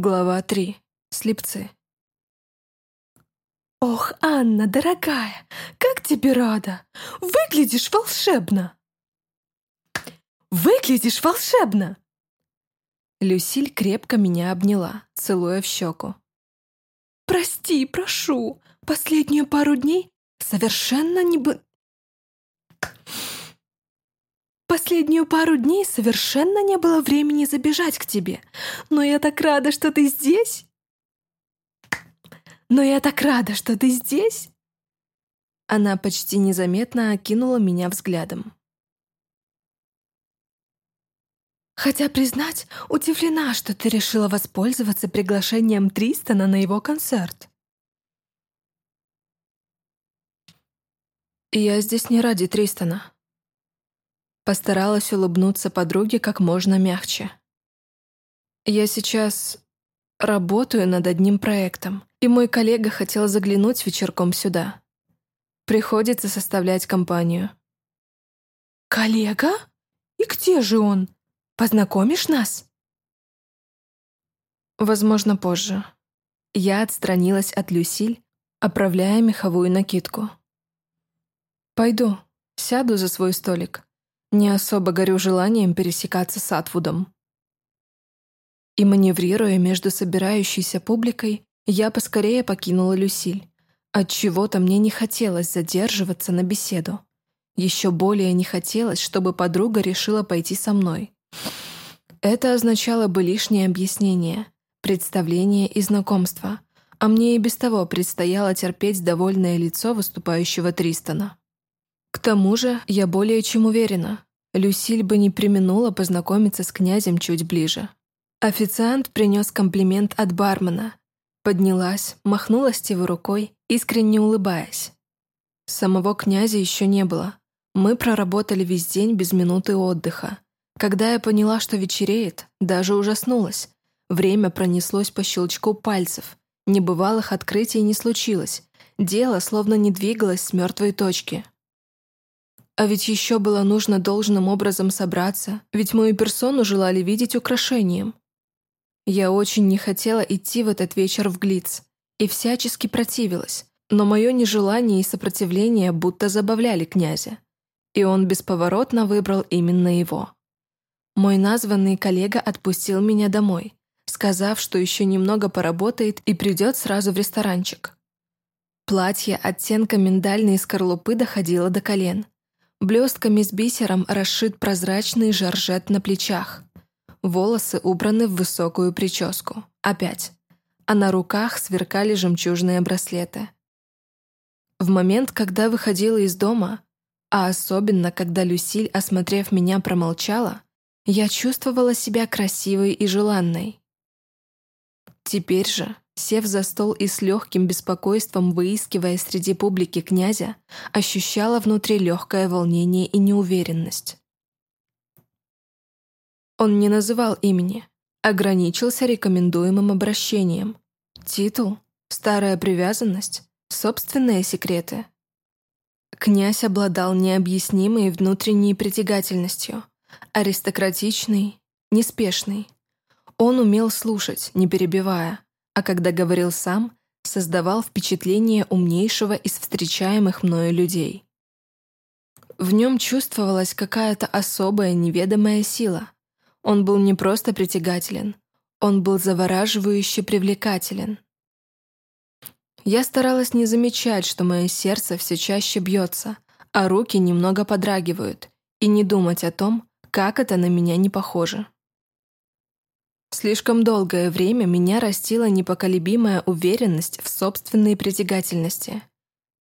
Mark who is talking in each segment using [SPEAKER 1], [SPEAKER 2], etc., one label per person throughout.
[SPEAKER 1] Глава 3. Слепцы.
[SPEAKER 2] «Ох, Анна, дорогая, как тебе рада! Выглядишь волшебно!» «Выглядишь волшебно!»
[SPEAKER 1] Люсиль крепко меня обняла, целуя в щеку.
[SPEAKER 2] «Прости, прошу, последнюю пару дней совершенно не бы...» Последнюю пару дней совершенно не было времени забежать к тебе, но я так рада, что ты здесь. Но я так рада, что ты здесь.
[SPEAKER 1] Она почти незаметно окинула меня взглядом.
[SPEAKER 2] Хотя, признать, удивлена, что ты решила воспользоваться приглашением Тристона на его концерт.
[SPEAKER 1] я здесь не ради Тристона. Постаралась улыбнуться подруге как можно мягче. Я сейчас работаю над одним проектом, и мой коллега хотел заглянуть вечерком сюда. Приходится составлять компанию.
[SPEAKER 2] «Коллега? И где же он? Познакомишь нас?»
[SPEAKER 1] Возможно, позже. Я отстранилась от Люсиль, оправляя меховую накидку. «Пойду, сяду за свой столик. Не особо горю желанием пересекаться с Атвудом. И маневрируя между собирающейся публикой, я поскорее покинула Люсиль. Отчего-то мне не хотелось задерживаться на беседу. Еще более не хотелось, чтобы подруга решила пойти со мной. Это означало бы лишнее объяснение, представление и знакомство, а мне и без того предстояло терпеть довольное лицо выступающего Тристона. К тому же, я более чем уверена, Люсиль бы не применула познакомиться с князем чуть ближе. Официант принес комплимент от бармена. Поднялась, махнула Стиву рукой, искренне улыбаясь. Самого князя еще не было. Мы проработали весь день без минуты отдыха. Когда я поняла, что вечереет, даже ужаснулась. Время пронеслось по щелчку пальцев. Небывалых открытий не случилось. Дело словно не двигалось с мертвой точки. А ведь еще было нужно должным образом собраться, ведь мою персону желали видеть украшением. Я очень не хотела идти в этот вечер в Глиц и всячески противилась, но мое нежелание и сопротивление будто забавляли князя. И он бесповоротно выбрал именно его. Мой названный коллега отпустил меня домой, сказав, что еще немного поработает и придет сразу в ресторанчик. Платье оттенка миндальной скорлупы доходило до колен – Блестками с бисером расшит прозрачный жаржет на плечах. Волосы убраны в высокую прическу. Опять. А на руках сверкали жемчужные браслеты. В момент, когда выходила из дома, а особенно, когда Люсиль, осмотрев меня, промолчала, я чувствовала себя красивой и желанной. Теперь же, Сев за стол и с легким беспокойством выискивая среди публики князя, ощущала внутри легкое волнение и неуверенность. Он не называл имени, ограничился рекомендуемым обращением. Титул, старая привязанность, собственные секреты. Князь обладал необъяснимой внутренней притягательностью, аристократичный, неспешный. Он умел слушать, не перебивая, а когда говорил сам, создавал впечатление умнейшего из встречаемых мною людей. В нем чувствовалась какая-то особая неведомая сила. Он был не просто притягателен, он был завораживающе привлекателен. Я старалась не замечать, что мое сердце все чаще бьется, а руки немного подрагивают, и не думать о том, как это на меня не похоже. Слишком долгое время меня растила непоколебимая уверенность в собственной притягательности.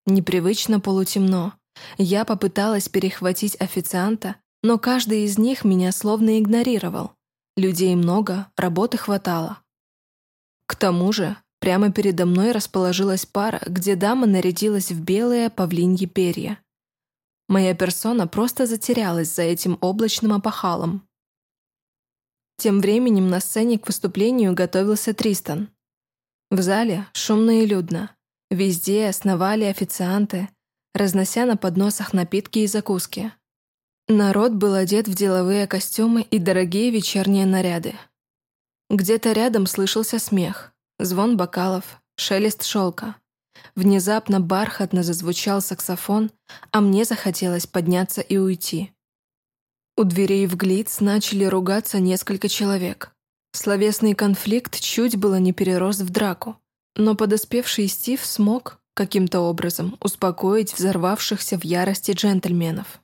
[SPEAKER 1] Непривычно полутемно. Я попыталась перехватить официанта, но каждый из них меня словно игнорировал. Людей много, работы хватало. К тому же, прямо передо мной расположилась пара, где дама нарядилась в белые павлиньи перья. Моя персона просто затерялась за этим облачным опахалом. Тем временем на сцене к выступлению готовился Тристан. В зале шумно и людно. Везде основали официанты, разнося на подносах напитки и закуски. Народ был одет в деловые костюмы и дорогие вечерние наряды. Где-то рядом слышался смех, звон бокалов, шелест шелка. Внезапно бархатно зазвучал саксофон, а мне захотелось подняться и уйти. У дверей в Глиц начали ругаться несколько человек. Словесный конфликт чуть было не перерос в драку, но подоспевший Стив смог, каким-то образом, успокоить взорвавшихся в ярости джентльменов.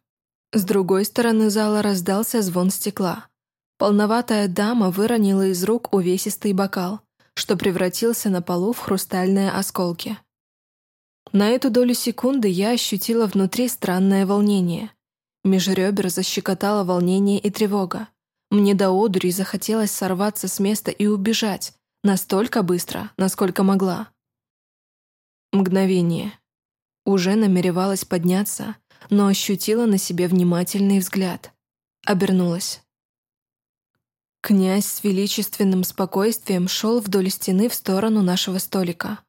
[SPEAKER 1] С другой стороны зала раздался звон стекла. Полноватая дама выронила из рук увесистый бокал, что превратился на полу в хрустальные осколки. На эту долю секунды я ощутила внутри странное волнение. Меж ребер защекотало волнение и тревога. Мне до одури захотелось сорваться с места и убежать, настолько быстро, насколько могла. Мгновение. Уже намеревалась подняться, но ощутила на себе внимательный взгляд. Обернулась. Князь с величественным спокойствием шел вдоль стены в сторону нашего столика.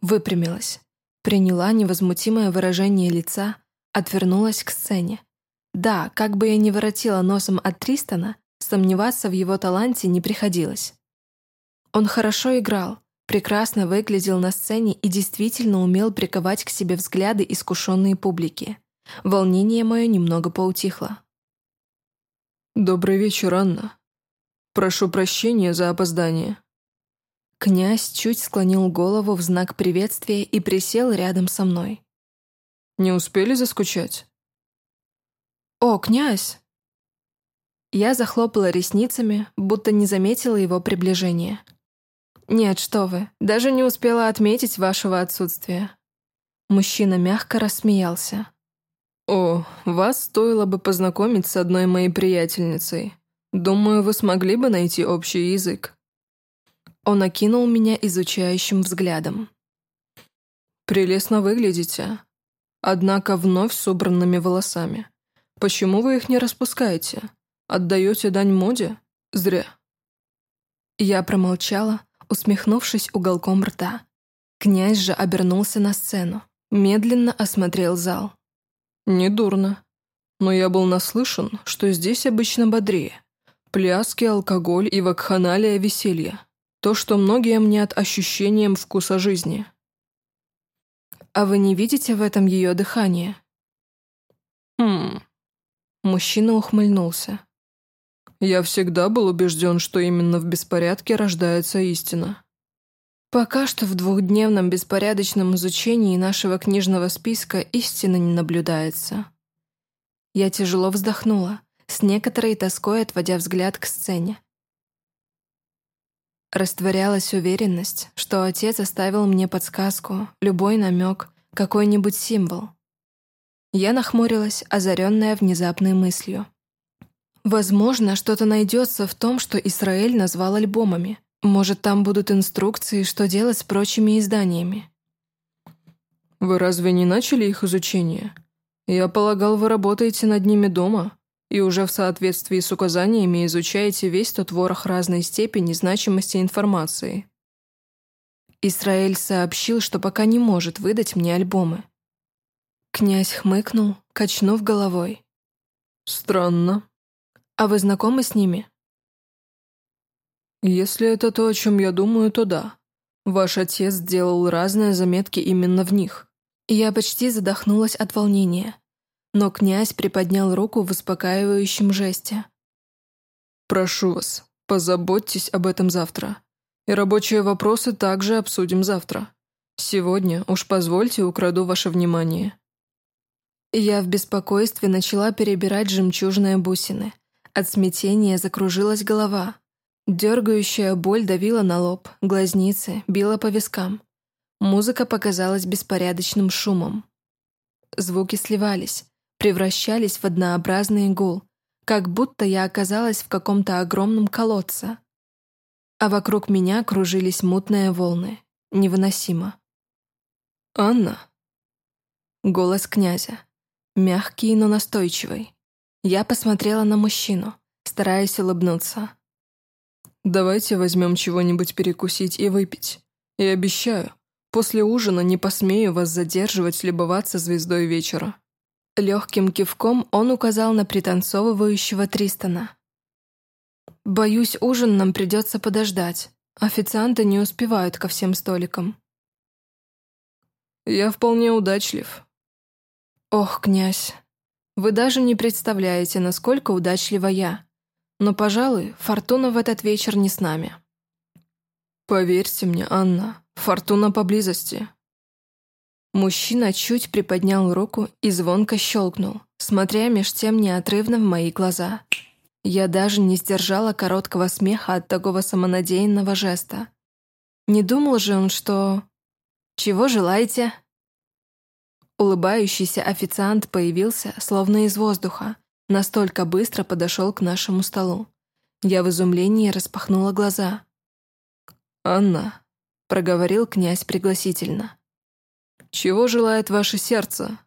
[SPEAKER 1] Выпрямилась, приняла невозмутимое выражение лица, отвернулась к сцене. Да, как бы я ни воротила носом от Тристона, сомневаться в его таланте не приходилось. Он хорошо играл, прекрасно выглядел на сцене и действительно умел приковать к себе взгляды искушенной публики. Волнение мое немного поутихло.
[SPEAKER 3] «Добрый вечер, Анна», Прошу прощения за опоздание».
[SPEAKER 1] Князь чуть склонил голову в знак приветствия и присел рядом со мной.
[SPEAKER 3] «Не успели заскучать?»
[SPEAKER 1] «О, князь!» Я захлопала ресницами, будто не заметила его приближения. «Нет, что вы, даже не успела отметить вашего отсутствия». Мужчина мягко рассмеялся.
[SPEAKER 3] «О, вас стоило бы познакомить с одной моей приятельницей. Думаю, вы смогли бы найти общий язык».
[SPEAKER 1] Он окинул меня изучающим взглядом.
[SPEAKER 3] «Прелестно выглядите. Однако вновь собранными волосами. Почему вы их не распускаете? Отдаете дань моде? Зря».
[SPEAKER 1] Я промолчала, усмехнувшись уголком рта. Князь же обернулся на сцену, медленно осмотрел зал.
[SPEAKER 3] «Недурно. Но я был наслышан, что здесь обычно бодрее. Пляски, алкоголь и вакханалия веселья. То, что многие мнят ощущением вкуса жизни.
[SPEAKER 1] А вы не видите в этом ее дыхание?
[SPEAKER 3] Хм.
[SPEAKER 1] Мужчина ухмыльнулся.
[SPEAKER 3] Я всегда был убежден, что именно в беспорядке рождается истина.
[SPEAKER 1] Пока что в двухдневном беспорядочном изучении нашего книжного списка истины не наблюдается. Я тяжело вздохнула с некоторой тоской отводя взгляд к сцене. Растворялась уверенность, что отец оставил мне подсказку, любой намек, какой-нибудь символ. Я нахмурилась, озаренная внезапной мыслью. Возможно, что-то найдется в том, что Израиль назвал альбомами. Может, там будут инструкции, что делать с прочими изданиями.
[SPEAKER 3] «Вы разве не начали их изучение? Я полагал, вы работаете над ними дома?» И уже в соответствии с указаниями изучаете весь тот ворох разной степени значимости информации.
[SPEAKER 1] Исраэль сообщил, что пока не может выдать мне альбомы. Князь хмыкнул, качнув головой.
[SPEAKER 3] «Странно.
[SPEAKER 1] А вы знакомы с ними?»
[SPEAKER 3] «Если это то, о чем я думаю, то да. Ваш отец сделал разные заметки именно в них».
[SPEAKER 1] Я почти задохнулась от волнения но князь приподнял руку в успокаивающем жесте.
[SPEAKER 3] «Прошу вас, позаботьтесь об этом завтра. И рабочие вопросы также обсудим завтра. Сегодня уж позвольте украду ваше внимание».
[SPEAKER 1] Я в беспокойстве начала перебирать жемчужные бусины. От смятения закружилась голова. Дергающая боль давила на лоб, глазницы, била по вискам. Музыка показалась беспорядочным шумом. Звуки сливались, превращались в однообразный гул, как будто я оказалась в каком-то огромном колодце. А вокруг меня кружились мутные волны. Невыносимо.
[SPEAKER 3] «Анна?»
[SPEAKER 1] Голос князя. Мягкий, но настойчивый. Я посмотрела на мужчину, стараясь улыбнуться.
[SPEAKER 3] «Давайте возьмем чего-нибудь перекусить и выпить. И обещаю, после ужина не посмею вас задерживать любоваться звездой вечера».
[SPEAKER 1] Легким кивком он указал на пританцовывающего Тристона. Боюсь, ужин нам придется подождать. Официанты не успевают ко всем столикам.
[SPEAKER 3] Я вполне удачлив.
[SPEAKER 1] Ох, князь, вы даже не представляете, насколько удачлива я. Но, пожалуй, фортуна в этот вечер не с нами.
[SPEAKER 3] Поверьте мне, Анна, фортуна поблизости.
[SPEAKER 1] Мужчина чуть приподнял руку и звонко щелкнул, смотря меж тем неотрывно в мои глаза. Я даже не сдержала короткого смеха от такого самонадеянного жеста. Не думал же он, что... «Чего желаете?» Улыбающийся официант появился, словно из воздуха, настолько быстро подошел к нашему столу. Я в изумлении распахнула глаза.
[SPEAKER 3] «Анна», —
[SPEAKER 1] проговорил князь пригласительно.
[SPEAKER 3] «Чего желает ваше сердце?»